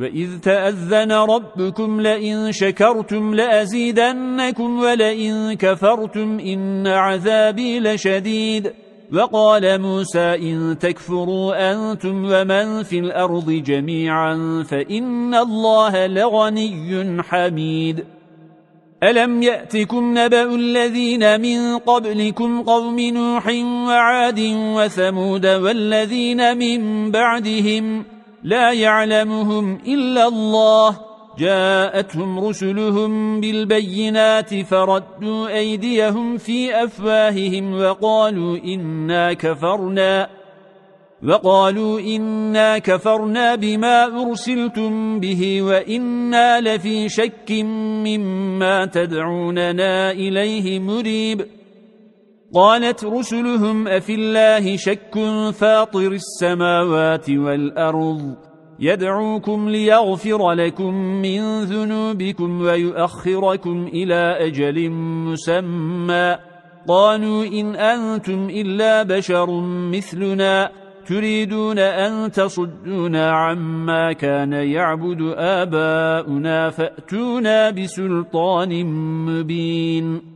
وإذ تأذن ربكم لئن شكرتم لأزيدنكم ولئن كفرتم إن عذابي لشديد وقال موسى إن تكفروا أنتم ومن في الأرض جميعا فإن الله لغني حميد ألم يأتكم نبأ الذين من قبلكم قوم نوح وعاد وثمود والذين من بعدهم لا يعلمهم إلا الله. جاءتهم رسلهم بالبينات فردوا أيديهم في أفواههم وقالوا إنا كفرنا وقالوا إنا كفرنا بما أرسلتم به وإنا لفي شك مما تدعوننا إليه مريب. قالت رسلهم أفي الله شك فاطر السماوات والأرض يدعوكم ليغفر لكم من ذنوبكم ويؤخركم إلى أجل مسمى قالوا إن أنتم إلا بشر مثلنا تريدون أن تصدونا عما كان يعبد آباؤنا فأتونا بسلطان مبين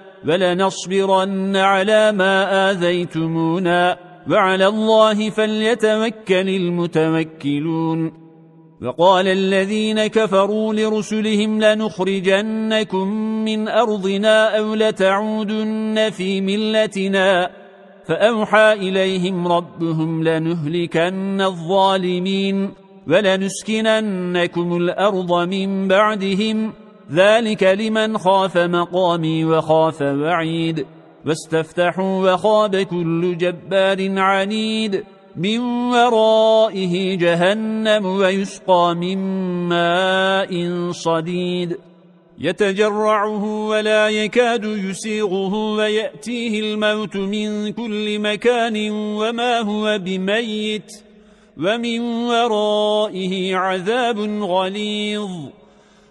فلنصبرن على ما آذيتمونا. وعلى الله فليتوكل المتوكلون. وقال الذين كفروا لرسلهم لنخرجنكم من أرضنا أو لتعودن في ملتنا. فأوحى إليهم ربهم لنهلكن الظالمين ولنسكننكم الأرض من بعدهم. ذلك لمن خاف مقامي وخاف وعيد واستفتحوا وخاب كل جبار عنيد. من ورائه جهنم ويسقى من ماء صديد. يتجرعه ولا يكاد يسيغه ويأتيه الموت من كل مكان وما هو بميت. ومن ورائه عذاب غليظ.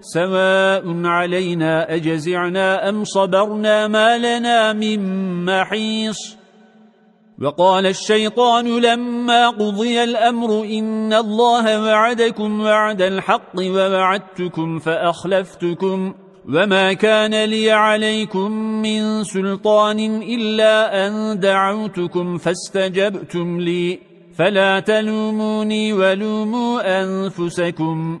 سواء علينا أجزعنا أم صبرنا ما لنا من محيص وقال الشيطان لما قضي الأمر إن الله وعدكم وعد الحق ووعدتكم فأخلفتكم وما كان لي عليكم من سلطان إلا أن دعوتكم فاستجبتم لي فلا تلوموني ولوموا أنفسكم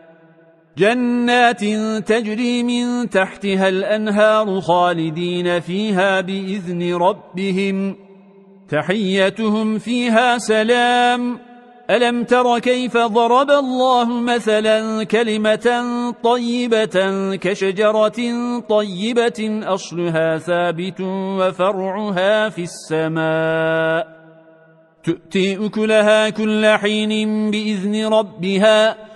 جنات تجري من تحتها الأنهار خالدين فيها بإذن ربهم. تحيتهم فيها سلام. ألم تر كيف ضرب الله مثلا كلمة طيبة كشجرة طيبة أصلها ثابت وفرعها في السماء. تؤتي أكلها كل حين بإذن ربها.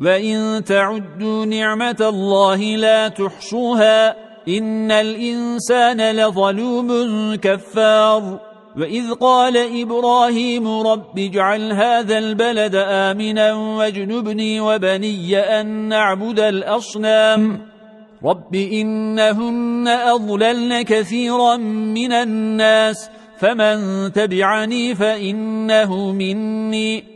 وإن تعدوا نعمة الله لا تحصوها إن الإنسان لظلوم كفار وإذ قال إبراهيم رب اجعل هذا البلد آمنا واجنبني وبني أن نعبد الأصنام رب إنهن أضللن كثيرا من الناس فمن تبعني فإنه مني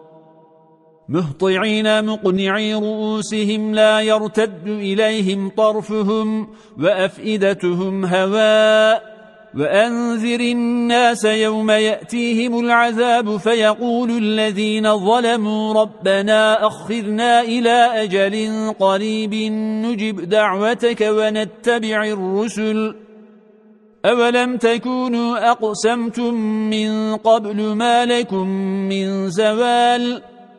مهطعين مقنعي رؤوسهم لا يرتد إليهم طرفهم وأفئدتهم هواء وأنذر الناس يوم يأتيهم العذاب فيقول الذين ظلموا ربنا أخذنا إلى أجل قريب نجب دعوتك ونتبع الرسل أولم تكونوا أقسمتم من قبل ما لكم من زوال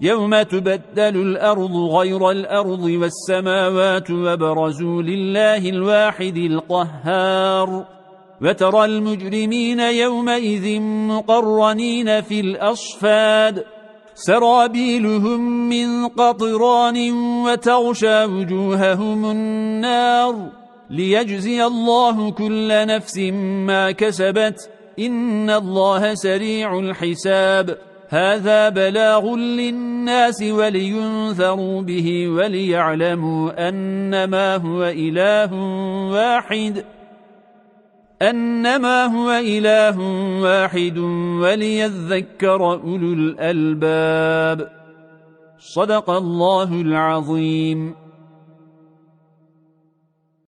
يوم تبدل الأرض غير الأرض والسماوات وبرزوا لله الواحد القهار وترى المجرمين يومئذ مقرنين في الأصفاد سرابيلهم من قطران وتغشى وجوههم النار ليجزي الله كل نفس ما كسبت إن الله سريع الحساب هذا بلاغ للناس ولينذروا به وليعلموا أنما هو إله واحد أنما هو إله واحد وليذكر أولو الألباب. صدق الله العظيم.